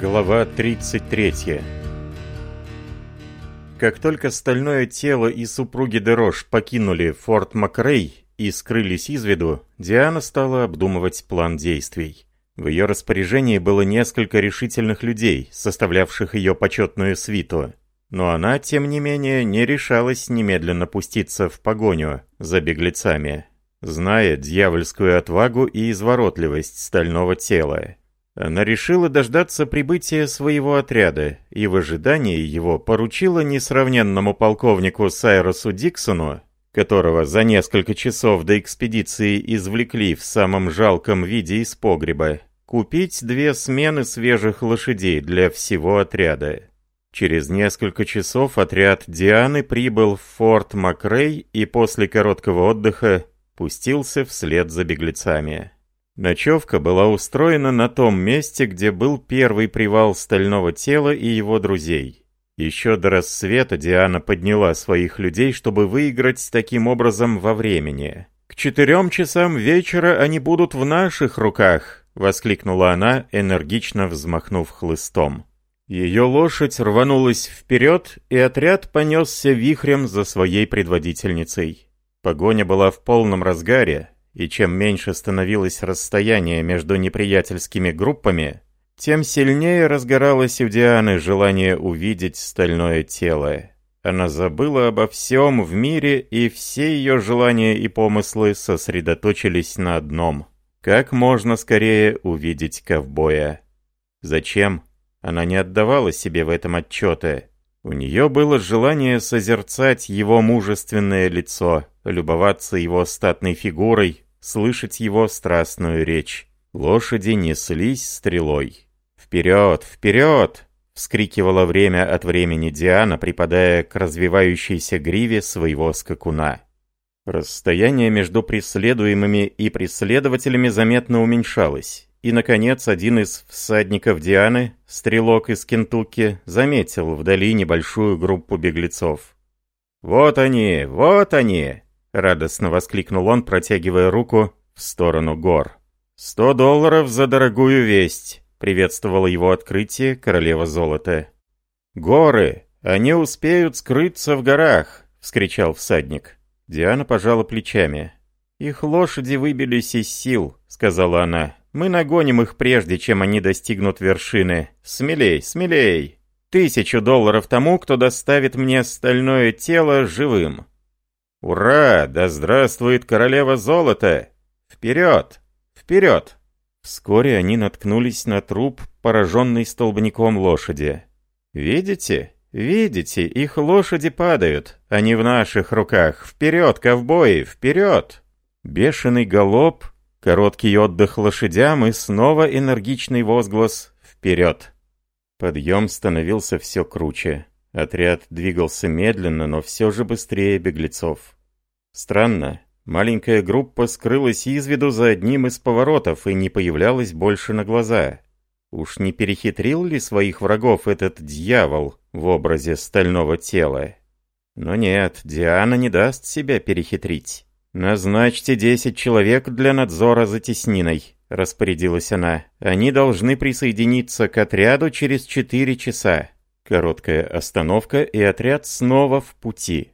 Глава 33 Как только стальное тело и супруги Дерош покинули Форт Макрей и скрылись из виду, Диана стала обдумывать план действий. В ее распоряжении было несколько решительных людей, составлявших ее почетную свиту. Но она, тем не менее, не решалась немедленно пуститься в погоню за беглецами, зная дьявольскую отвагу и изворотливость стального тела. Она решила дождаться прибытия своего отряда и в ожидании его поручила несравненному полковнику Сайросу Диксону, которого за несколько часов до экспедиции извлекли в самом жалком виде из погреба, купить две смены свежих лошадей для всего отряда. Через несколько часов отряд Дианы прибыл в форт Макрей и после короткого отдыха пустился вслед за беглецами. Ночевка была устроена на том месте, где был первый привал стального тела и его друзей. Еще до рассвета Диана подняла своих людей, чтобы выиграть таким образом во времени. «К четырем часам вечера они будут в наших руках!» — воскликнула она, энергично взмахнув хлыстом. Ее лошадь рванулась вперед, и отряд понесся вихрем за своей предводительницей. Погоня была в полном разгаре, и чем меньше становилось расстояние между неприятельскими группами, тем сильнее разгоралось у Дианы желание увидеть стальное тело. Она забыла обо всем в мире, и все ее желания и помыслы сосредоточились на одном. Как можно скорее увидеть ковбоя? Зачем? Она не отдавала себе в этом отчета. У нее было желание созерцать его мужественное лицо, любоваться его статной фигурой, слышать его страстную речь. Лошади неслись стрелой. «Вперед! Вперед!» — вскрикивало время от времени Диана, припадая к развивающейся гриве своего скакуна. Расстояние между преследуемыми и преследователями заметно уменьшалось. И, наконец, один из всадников Дианы, стрелок из Кентукки, заметил вдали небольшую группу беглецов. «Вот они! Вот они!» — радостно воскликнул он, протягивая руку в сторону гор. «Сто долларов за дорогую весть!» — приветствовало его открытие королева золота. «Горы! Они успеют скрыться в горах!» — вскричал всадник. Диана пожала плечами. «Их лошади выбились из сил», — сказала она. «Мы нагоним их прежде, чем они достигнут вершины. Смелей, смелей! Тысячу долларов тому, кто доставит мне стальное тело живым!» «Ура! Да здравствует королева золота! Вперед! Вперед!» Вскоре они наткнулись на труп, пораженный столбняком лошади. «Видите? Видите, их лошади падают. Они в наших руках. Вперед, ковбои, вперед!» Бешеный галоп, короткий отдых лошадям и снова энергичный возглас «Вперед!». Подъем становился все круче. Отряд двигался медленно, но все же быстрее беглецов. Странно, маленькая группа скрылась из виду за одним из поворотов и не появлялась больше на глаза. Уж не перехитрил ли своих врагов этот дьявол в образе стального тела? Но нет, Диана не даст себя перехитрить. «Назначьте десять человек для надзора за тесниной», — распорядилась она. «Они должны присоединиться к отряду через четыре часа. Короткая остановка, и отряд снова в пути.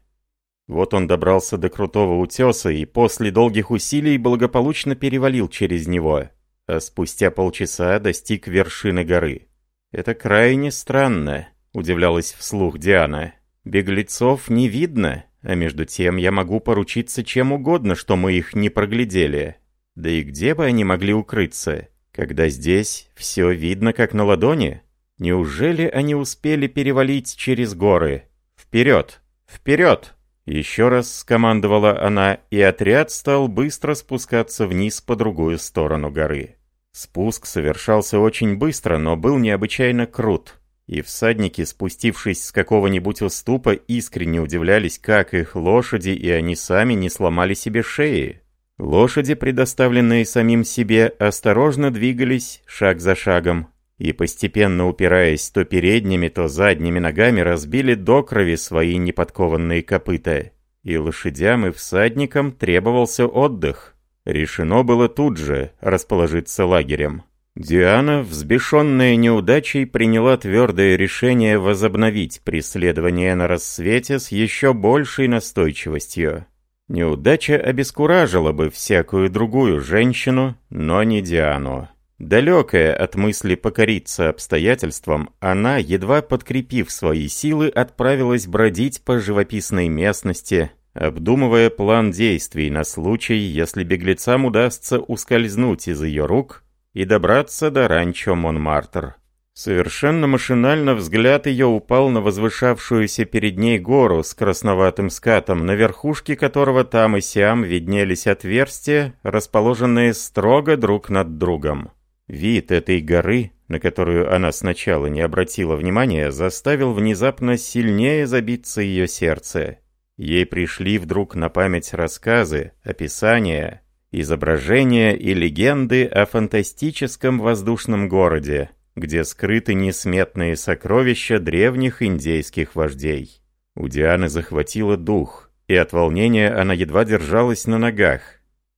Вот он добрался до крутого утеса и после долгих усилий благополучно перевалил через него, а спустя полчаса достиг вершины горы. «Это крайне странно», — удивлялась вслух Диана. «Беглецов не видно, а между тем я могу поручиться чем угодно, что мы их не проглядели. Да и где бы они могли укрыться, когда здесь все видно как на ладони?» Неужели они успели перевалить через горы? Вперед! Вперед! Еще раз скомандовала она, и отряд стал быстро спускаться вниз по другую сторону горы. Спуск совершался очень быстро, но был необычайно крут. И всадники, спустившись с какого-нибудь уступа, искренне удивлялись, как их лошади и они сами не сломали себе шеи. Лошади, предоставленные самим себе, осторожно двигались шаг за шагом, и, постепенно упираясь то передними, то задними ногами, разбили до крови свои неподкованные копыта. И лошадям, и всадникам требовался отдых. Решено было тут же расположиться лагерем. Диана, взбешенная неудачей, приняла твердое решение возобновить преследование на рассвете с еще большей настойчивостью. Неудача обескуражила бы всякую другую женщину, но не Диану. Далекая от мысли покориться обстоятельствам, она, едва подкрепив свои силы, отправилась бродить по живописной местности, обдумывая план действий на случай, если беглецам удастся ускользнуть из ее рук и добраться до ранчо Монмартр. Совершенно машинально взгляд ее упал на возвышавшуюся перед ней гору с красноватым скатом, на верхушке которого там и сям виднелись отверстия, расположенные строго друг над другом. Вид этой горы, на которую она сначала не обратила внимания, заставил внезапно сильнее забиться ее сердце. Ей пришли вдруг на память рассказы, описания, изображения и легенды о фантастическом воздушном городе, где скрыты несметные сокровища древних индейских вождей. У Дианы захватило дух, и от волнения она едва держалась на ногах.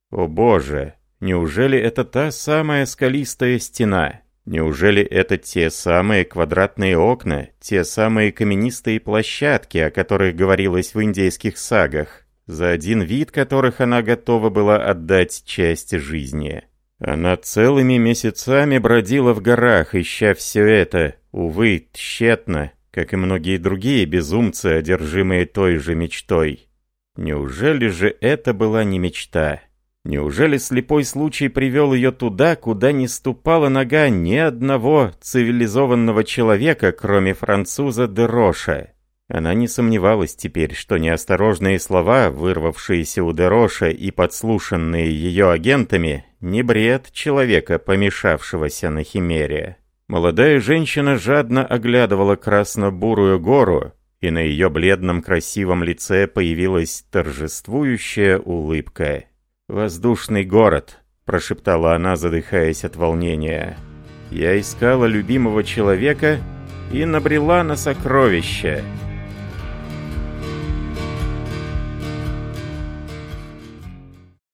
«О боже, Неужели это та самая скалистая стена? Неужели это те самые квадратные окна, те самые каменистые площадки, о которых говорилось в индейских сагах, за один вид которых она готова была отдать часть жизни? Она целыми месяцами бродила в горах, ища все это, увы, тщетно, как и многие другие безумцы, одержимые той же мечтой. Неужели же это была не мечта? Неужели слепой случай привел ее туда, куда не ступала нога ни одного цивилизованного человека, кроме француза Дероша? Она не сомневалась теперь, что неосторожные слова, вырвавшиеся у Дероша и подслушанные ее агентами, не бред человека, помешавшегося на химере. Молодая женщина жадно оглядывала красно-бурую гору, и на ее бледном красивом лице появилась торжествующая улыбка. «Воздушный город», – прошептала она, задыхаясь от волнения. «Я искала любимого человека и набрела на сокровища».